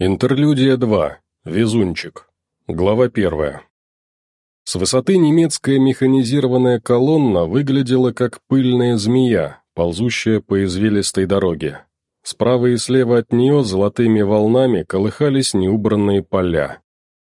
Интерлюдия 2. Везунчик. Глава 1. С высоты немецкая механизированная колонна выглядела как пыльная змея, ползущая по извилистой дороге. Справа и слева от нее золотыми волнами колыхались неубранные поля.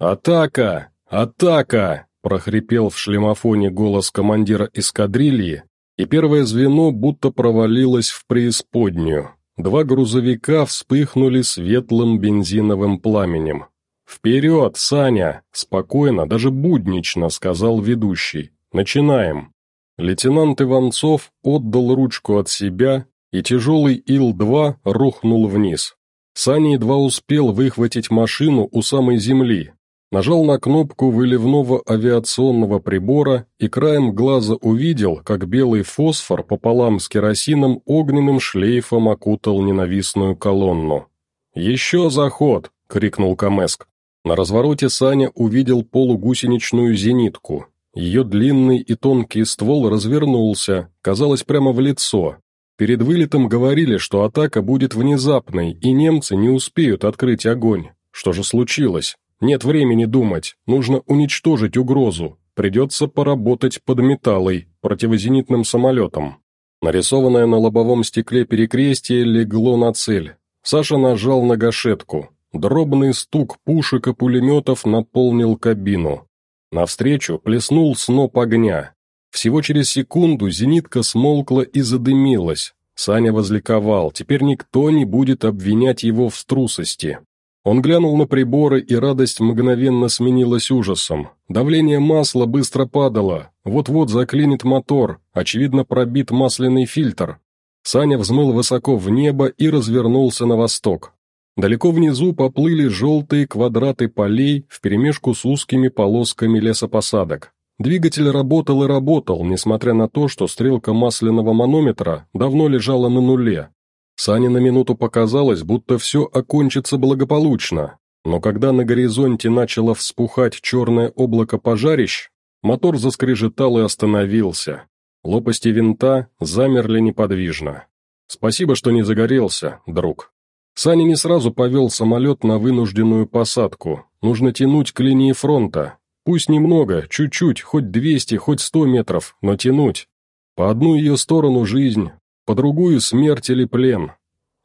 «Атака! Атака!» – прохрипел в шлемофоне голос командира эскадрильи, и первое звено будто провалилось в преисподнюю. Два грузовика вспыхнули светлым бензиновым пламенем. «Вперед, Саня!» – спокойно, даже буднично сказал ведущий. «Начинаем!» Лейтенант Иванцов отдал ручку от себя, и тяжелый Ил-2 рухнул вниз. Саня едва успел выхватить машину у самой земли, Нажал на кнопку выливного авиационного прибора и краем глаза увидел, как белый фосфор пополам с керосином огненным шлейфом окутал ненавистную колонну. «Еще заход!» — крикнул Камеск. На развороте Саня увидел полугусеничную зенитку. Ее длинный и тонкий ствол развернулся, казалось, прямо в лицо. Перед вылетом говорили, что атака будет внезапной, и немцы не успеют открыть огонь. Что же случилось? Нет времени думать, нужно уничтожить угрозу, придется поработать под металлой, противозенитным самолетом. Нарисованное на лобовом стекле перекрестие легло на цель. Саша нажал на гашетку. Дробный стук пушек и пулеметов наполнил кабину. Навстречу плеснул сноп огня. Всего через секунду зенитка смолкла и задымилась. Саня возликовал, теперь никто не будет обвинять его в струсости. Он глянул на приборы, и радость мгновенно сменилась ужасом. Давление масла быстро падало, вот-вот заклинит мотор, очевидно пробит масляный фильтр. Саня взмыл высоко в небо и развернулся на восток. Далеко внизу поплыли желтые квадраты полей вперемешку с узкими полосками лесопосадок. Двигатель работал и работал, несмотря на то, что стрелка масляного манометра давно лежала на нуле, Сане на минуту показалось, будто все окончится благополучно, но когда на горизонте начало вспухать черное облако пожарищ, мотор заскрежетал и остановился. Лопасти винта замерли неподвижно. «Спасибо, что не загорелся, друг». Саня не сразу повел самолет на вынужденную посадку. Нужно тянуть к линии фронта. Пусть немного, чуть-чуть, хоть 200, хоть 100 метров, но тянуть. По одну ее сторону жизнь, по другую смерть или плен.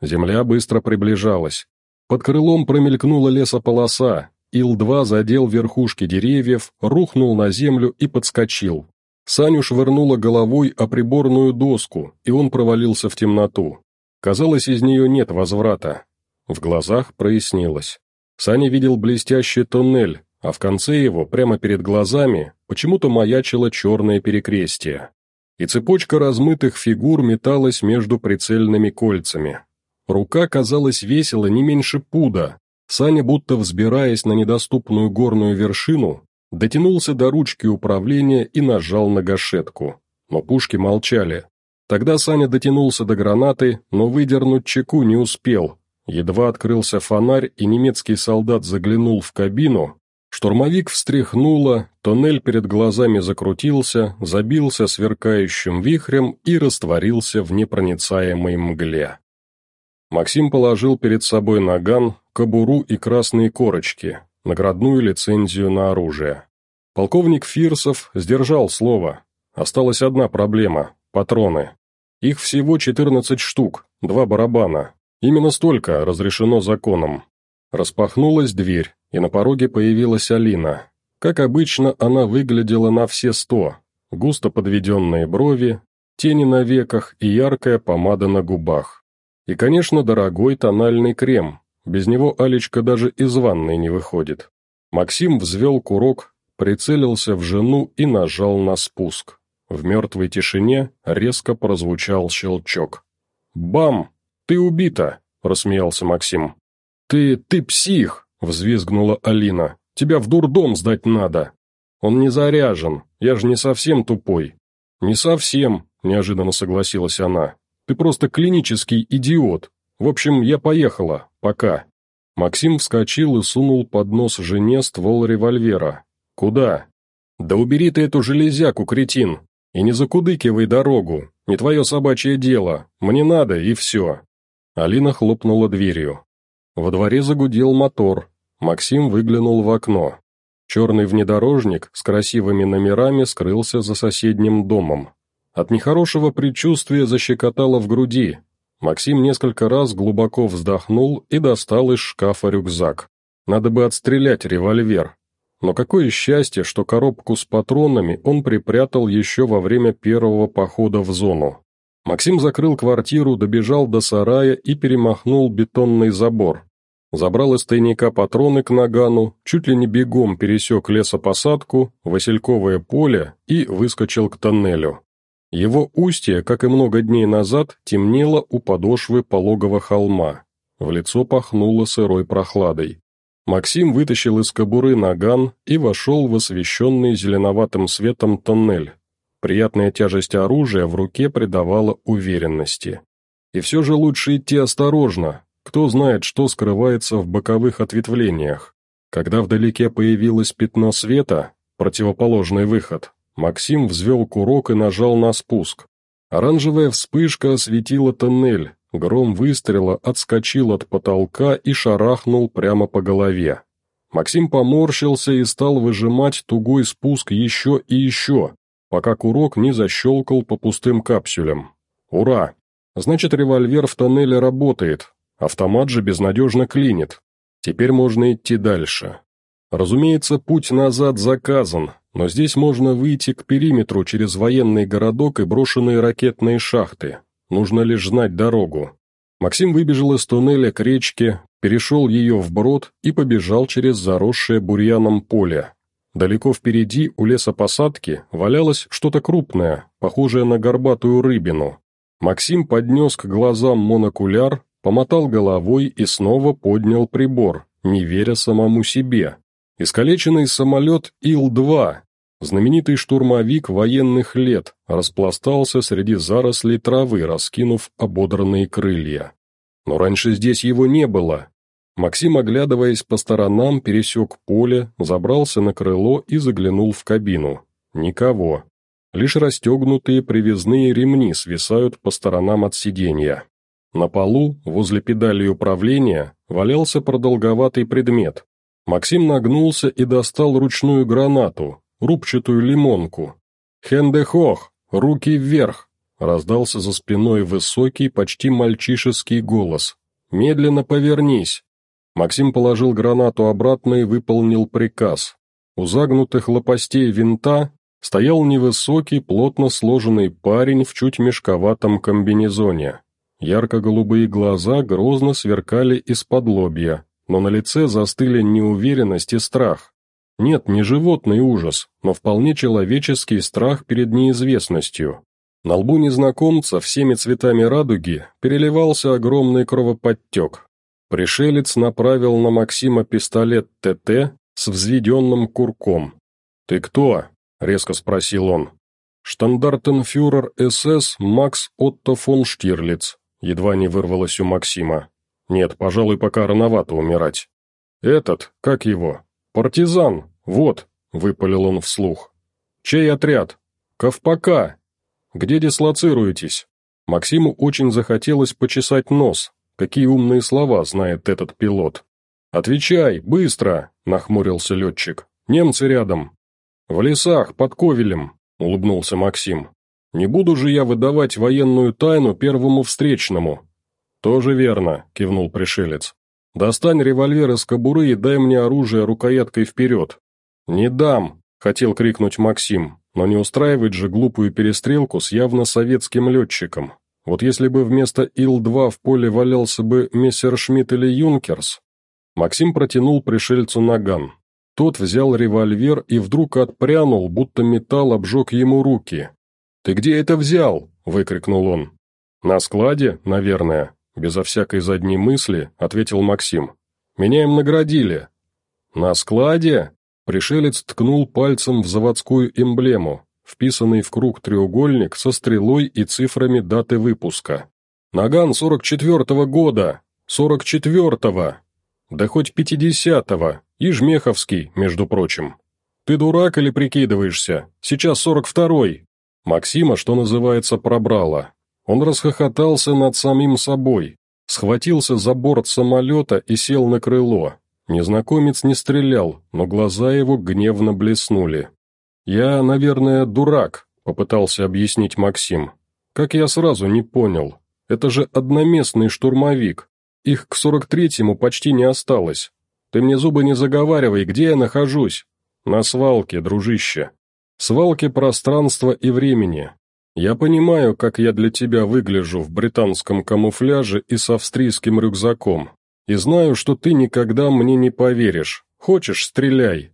Земля быстро приближалась. Под крылом промелькнула лесополоса, Ил-2 задел верхушки деревьев, рухнул на землю и подскочил. Саню швырнула головой о приборную доску, и он провалился в темноту. Казалось, из нее нет возврата. В глазах прояснилось. Саня видел блестящий туннель, а в конце его, прямо перед глазами, почему-то маячило черное перекрестие и цепочка размытых фигур металась между прицельными кольцами. Рука казалась весела не меньше пуда. Саня, будто взбираясь на недоступную горную вершину, дотянулся до ручки управления и нажал на гашетку. Но пушки молчали. Тогда Саня дотянулся до гранаты, но выдернуть чеку не успел. Едва открылся фонарь, и немецкий солдат заглянул в кабину, Штурмовик встряхнуло, тоннель перед глазами закрутился, забился сверкающим вихрем и растворился в непроницаемой мгле. Максим положил перед собой наган, кобуру и красные корочки, наградную лицензию на оружие. Полковник Фирсов сдержал слово. Осталась одна проблема – патроны. Их всего 14 штук, два барабана. Именно столько разрешено законом. Распахнулась дверь, и на пороге появилась Алина. Как обычно, она выглядела на все сто. Густо подведенные брови, тени на веках и яркая помада на губах. И, конечно, дорогой тональный крем. Без него Алечка даже из ванной не выходит. Максим взвел курок, прицелился в жену и нажал на спуск. В мертвой тишине резко прозвучал щелчок. «Бам! Ты убита!» – рассмеялся Максим. «Ты... ты псих!» Взвизгнула Алина. «Тебя в дурдом сдать надо!» «Он не заряжен, я же не совсем тупой». «Не совсем», — неожиданно согласилась она. «Ты просто клинический идиот. В общем, я поехала. Пока». Максим вскочил и сунул под нос жене ствол револьвера. «Куда?» «Да убери ты эту железяку, кретин, и не закудыкивай дорогу. Не твое собачье дело. Мне надо, и все». Алина хлопнула дверью. Во дворе загудел мотор. Максим выглянул в окно. Черный внедорожник с красивыми номерами скрылся за соседним домом. От нехорошего предчувствия защекотало в груди. Максим несколько раз глубоко вздохнул и достал из шкафа рюкзак. Надо бы отстрелять револьвер. Но какое счастье, что коробку с патронами он припрятал еще во время первого похода в зону. Максим закрыл квартиру, добежал до сарая и перемахнул бетонный забор. Забрал из тайника патроны к нагану, чуть ли не бегом пересек лесопосадку, васильковое поле и выскочил к тоннелю. Его устье, как и много дней назад, темнело у подошвы пологого холма. В лицо пахнуло сырой прохладой. Максим вытащил из кобуры наган и вошел в освещенный зеленоватым светом тоннель. Приятная тяжесть оружия в руке придавала уверенности. И все же лучше идти осторожно, кто знает, что скрывается в боковых ответвлениях. Когда вдалеке появилось пятно света, противоположный выход, Максим взвел курок и нажал на спуск. Оранжевая вспышка осветила тоннель, Гром выстрела отскочил от потолка и шарахнул прямо по голове. Максим поморщился и стал выжимать тугой спуск еще и еще, пока курок не защелкал по пустым капсулям. «Ура! Значит, револьвер в тоннеле работает, автомат же безнадежно клинит. Теперь можно идти дальше. Разумеется, путь назад заказан, но здесь можно выйти к периметру через военный городок и брошенные ракетные шахты. Нужно лишь знать дорогу. Максим выбежал из туннеля к речке, перешел ее вброд и побежал через заросшее бурьяном поле. Далеко впереди, у лесопосадки, валялось что-то крупное, похожее на горбатую рыбину. Максим поднес к глазам монокуляр, помотал головой и снова поднял прибор, не веря самому себе. Искалеченный самолет Ил-2, Знаменитый штурмовик военных лет распластался среди зарослей травы, раскинув ободранные крылья. Но раньше здесь его не было. Максим, оглядываясь по сторонам, пересек поле, забрался на крыло и заглянул в кабину. Никого. Лишь расстегнутые привязные ремни свисают по сторонам от сиденья. На полу, возле педали управления, валялся продолговатый предмет. Максим нагнулся и достал ручную гранату, рубчатую лимонку. «Хендехох! Руки вверх!» Раздался за спиной высокий, почти мальчишеский голос. «Медленно повернись!» Максим положил гранату обратно и выполнил приказ. У загнутых лопастей винта стоял невысокий, плотно сложенный парень в чуть мешковатом комбинезоне. Ярко-голубые глаза грозно сверкали из-под лобья, но на лице застыли неуверенность и страх. Нет, не животный ужас, но вполне человеческий страх перед неизвестностью. На лбу незнакомца всеми цветами радуги переливался огромный кровоподтек. Пришелец направил на Максима пистолет ТТ с взведенным курком. «Ты кто?» — резко спросил он. «Штандартенфюрер СС Макс Отто фон Штирлиц», — едва не вырвалось у Максима. «Нет, пожалуй, пока рановато умирать». «Этот, как его?» «Партизан, вот», — выпалил он вслух. «Чей отряд?» «Ковпака». «Где дислоцируетесь?» Максиму очень захотелось почесать нос. Какие умные слова знает этот пилот. «Отвечай, быстро!» — нахмурился летчик. «Немцы рядом». «В лесах, под Ковелем», — улыбнулся Максим. «Не буду же я выдавать военную тайну первому встречному». «Тоже верно», — кивнул пришелец. «Достань револьвер из кобуры и дай мне оружие рукояткой вперед». «Не дам!» — хотел крикнуть Максим, но не устраивать же глупую перестрелку с явно советским летчиком. Вот если бы вместо Ил-2 в поле валялся бы Мессершмитт или Юнкерс. Максим протянул пришельцу наган. Тот взял револьвер и вдруг отпрянул, будто металл обжег ему руки. «Ты где это взял?» — выкрикнул он. «На складе, наверное», Безо всякой задней мысли, ответил Максим. «Меня им наградили». «На складе?» Пришелец ткнул пальцем в заводскую эмблему, вписанный в круг треугольник со стрелой и цифрами даты выпуска. «Наган сорок четвертого года! Сорок четвертого! Да хоть пятидесятого! И Жмеховский, между прочим! Ты дурак или прикидываешься? Сейчас сорок второй!» Максима, что называется, пробрало. Он расхохотался над самим собой. Схватился за борт самолета и сел на крыло. Незнакомец не стрелял, но глаза его гневно блеснули. «Я, наверное, дурак», — попытался объяснить Максим. «Как я сразу не понял. Это же одноместный штурмовик. Их к сорок третьему почти не осталось. Ты мне зубы не заговаривай, где я нахожусь?» «На свалке, дружище. Свалке пространства и времени. Я понимаю, как я для тебя выгляжу в британском камуфляже и с австрийским рюкзаком. И знаю, что ты никогда мне не поверишь. Хочешь, стреляй».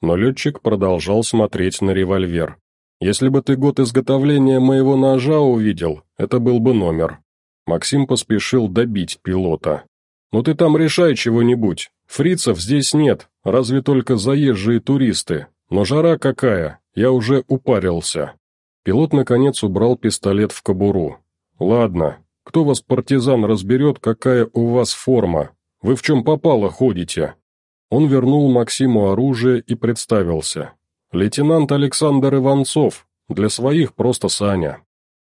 Но летчик продолжал смотреть на револьвер. «Если бы ты год изготовления моего ножа увидел, это был бы номер». Максим поспешил добить пилота. «Ну ты там решай чего-нибудь. Фрицев здесь нет, разве только заезжие туристы. Но жара какая, я уже упарился». Пилот, наконец, убрал пистолет в кобуру. «Ладно, кто вас, партизан, разберет, какая у вас форма? Вы в чем попало ходите?» Он вернул Максиму оружие и представился. «Лейтенант Александр Иванцов, для своих просто Саня.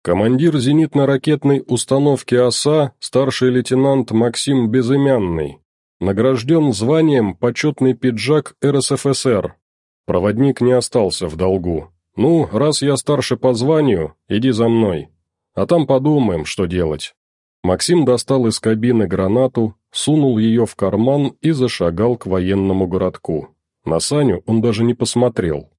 Командир зенитно-ракетной установки ОСА, старший лейтенант Максим Безымянный. Награжден званием «Почетный пиджак РСФСР». Проводник не остался в долгу. «Ну, раз я старше по званию, иди за мной. А там подумаем, что делать». Максим достал из кабины гранату, сунул ее в карман и зашагал к военному городку. На Саню он даже не посмотрел.